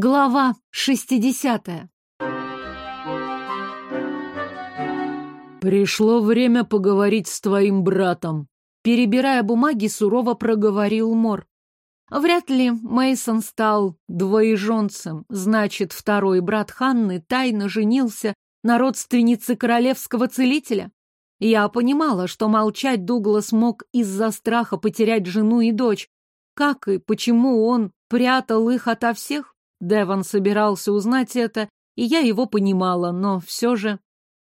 Глава шестидесятая. Пришло время поговорить с твоим братом. Перебирая бумаги, сурово проговорил Мор. Вряд ли Мейсон стал двоеженцем, значит, второй брат Ханны тайно женился на родственнице королевского целителя. Я понимала, что молчать Дуглас мог из-за страха потерять жену и дочь. Как и почему он прятал их ото всех? Деван собирался узнать это, и я его понимала, но все же...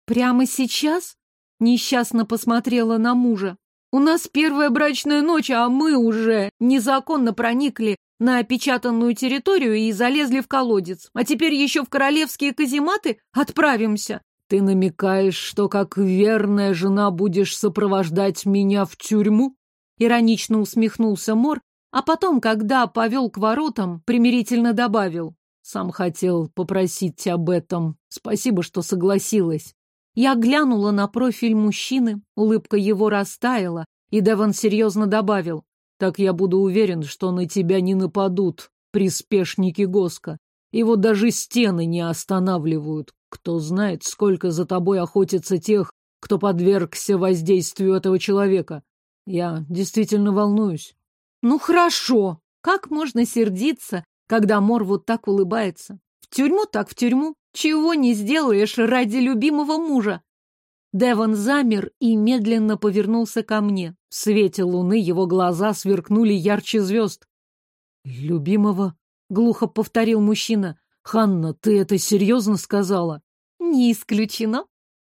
Прямо сейчас? Несчастно посмотрела на мужа. У нас первая брачная ночь, а мы уже незаконно проникли на опечатанную территорию и залезли в колодец. А теперь еще в королевские казематы отправимся. Ты намекаешь, что как верная жена будешь сопровождать меня в тюрьму? Иронично усмехнулся Мор, а потом, когда повел к воротам, примирительно добавил. Сам хотел попросить об этом. Спасибо, что согласилась. Я глянула на профиль мужчины, улыбка его растаяла, и Деван серьезно добавил. Так я буду уверен, что на тебя не нападут приспешники Госка. Его даже стены не останавливают. Кто знает, сколько за тобой охотится тех, кто подвергся воздействию этого человека. Я действительно волнуюсь. Ну хорошо. Как можно сердиться, когда Мор вот так улыбается? В тюрьму так в тюрьму. Чего не сделаешь ради любимого мужа? Девон замер и медленно повернулся ко мне. В свете луны его глаза сверкнули ярче звезд. «Любимого?» — глухо повторил мужчина. «Ханна, ты это серьезно сказала?» «Не исключено».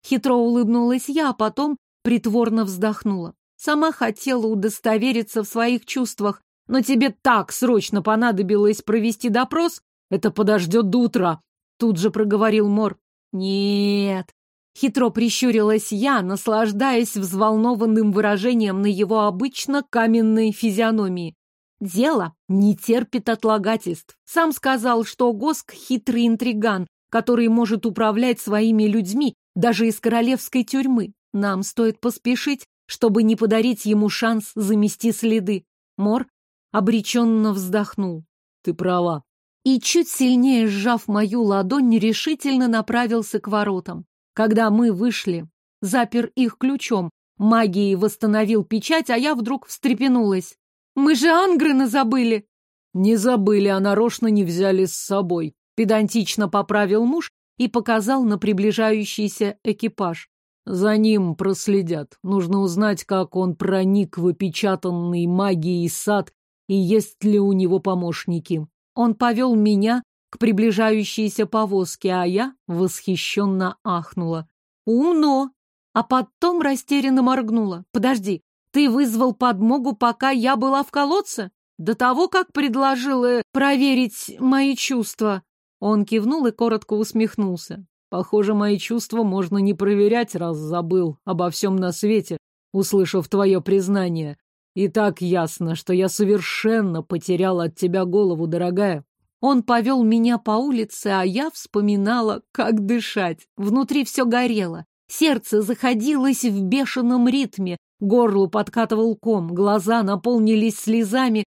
Хитро улыбнулась я, а потом притворно вздохнула. Сама хотела удостовериться в своих чувствах, но тебе так срочно понадобилось провести допрос? Это подождет до утра, тут же проговорил Мор. Нет. Хитро прищурилась я, наслаждаясь взволнованным выражением на его обычно каменной физиономии. Дело не терпит отлагательств. Сам сказал, что Госк — хитрый интриган, который может управлять своими людьми даже из королевской тюрьмы. Нам стоит поспешить, чтобы не подарить ему шанс замести следы. Мор обреченно вздохнул. Ты права. И чуть сильнее сжав мою ладонь, решительно направился к воротам. Когда мы вышли, запер их ключом, магией восстановил печать, а я вдруг встрепенулась. Мы же Ангрена забыли. Не забыли, а нарочно не взяли с собой. Педантично поправил муж и показал на приближающийся экипаж. За ним проследят. Нужно узнать, как он проник в опечатанный магией сад и есть ли у него помощники. Он повел меня к приближающейся повозке, а я восхищенно ахнула. Умно! А потом растерянно моргнула. Подожди, ты вызвал подмогу, пока я была в колодце? До того, как предложила проверить мои чувства. Он кивнул и коротко усмехнулся. Похоже, мои чувства можно не проверять, раз забыл обо всем на свете, услышав твое признание. И так ясно, что я совершенно потерял от тебя голову, дорогая. Он повел меня по улице, а я вспоминала, как дышать. Внутри все горело. Сердце заходилось в бешеном ритме, горлу подкатывал ком, глаза наполнились слезами,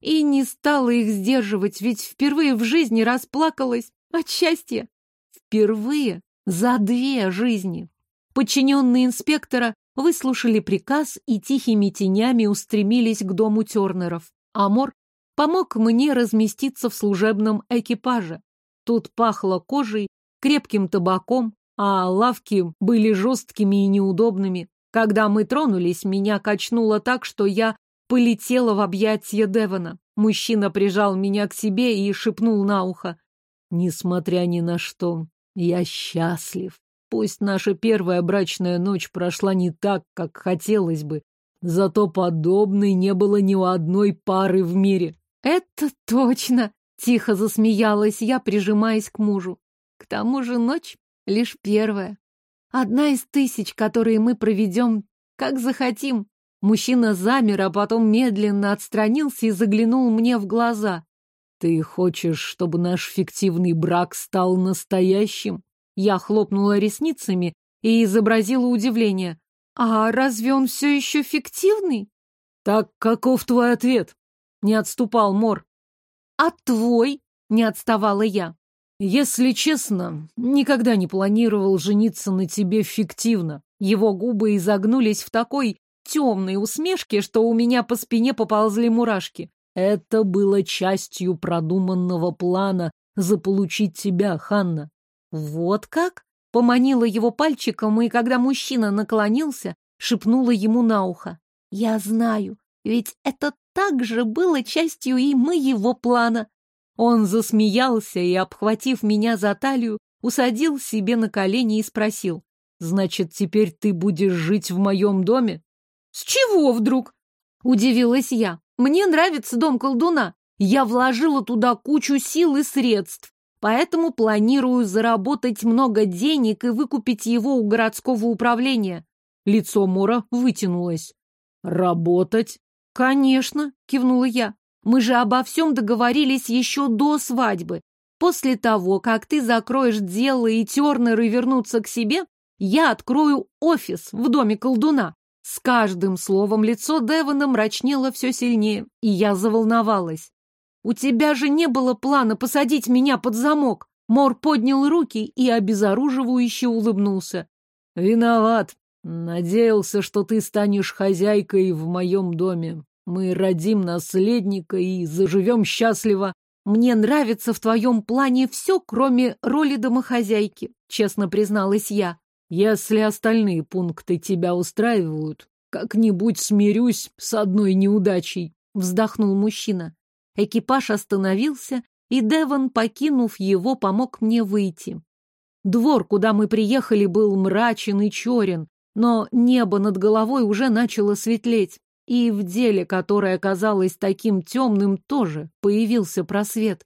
и не стала их сдерживать, ведь впервые в жизни расплакалась от счастья. Впервые за две жизни. Подчиненные инспектора выслушали приказ и тихими тенями устремились к дому Тернеров. Амор помог мне разместиться в служебном экипаже. Тут пахло кожей, крепким табаком, а лавки были жесткими и неудобными. Когда мы тронулись, меня качнуло так, что я полетела в объятия Девона. Мужчина прижал меня к себе и шепнул на ухо. «Несмотря ни на что, я счастлив. Пусть наша первая брачная ночь прошла не так, как хотелось бы, зато подобной не было ни у одной пары в мире. Это точно, тихо засмеялась я, прижимаясь к мужу. К тому же ночь лишь первая. Одна из тысяч, которые мы проведем, как захотим. Мужчина замер, а потом медленно отстранился и заглянул мне в глаза. «Ты хочешь, чтобы наш фиктивный брак стал настоящим?» Я хлопнула ресницами и изобразила удивление. «А разве он все еще фиктивный?» «Так каков твой ответ?» — не отступал Мор. «А твой?» Не отставала я. Если честно, никогда не планировал жениться на тебе фиктивно. Его губы изогнулись в такой темной усмешке, что у меня по спине поползли мурашки. Это было частью продуманного плана заполучить тебя, Ханна. Вот как? Поманила его пальчиком, и когда мужчина наклонился, шепнула ему на ухо. Я знаю, ведь это также было частью и моего плана. Он засмеялся и, обхватив меня за талию, усадил себе на колени и спросил. «Значит, теперь ты будешь жить в моем доме?» «С чего вдруг?» — удивилась я. «Мне нравится дом колдуна. Я вложила туда кучу сил и средств, поэтому планирую заработать много денег и выкупить его у городского управления». Лицо Мора вытянулось. «Работать?» «Конечно», — кивнула я. Мы же обо всем договорились еще до свадьбы. После того, как ты закроешь дело и тернеры вернутся к себе, я открою офис в доме колдуна. С каждым словом лицо Девона мрачнело все сильнее, и я заволновалась. У тебя же не было плана посадить меня под замок. Мор поднял руки и обезоруживающе улыбнулся. Виноват. Надеялся, что ты станешь хозяйкой в моем доме. Мы родим наследника и заживем счастливо. Мне нравится в твоем плане все, кроме роли домохозяйки, честно призналась я. Если остальные пункты тебя устраивают, как-нибудь смирюсь с одной неудачей, вздохнул мужчина. Экипаж остановился, и Деван, покинув его, помог мне выйти. Двор, куда мы приехали, был мрачен и черен, но небо над головой уже начало светлеть. И в деле, которое казалось таким темным, тоже появился просвет.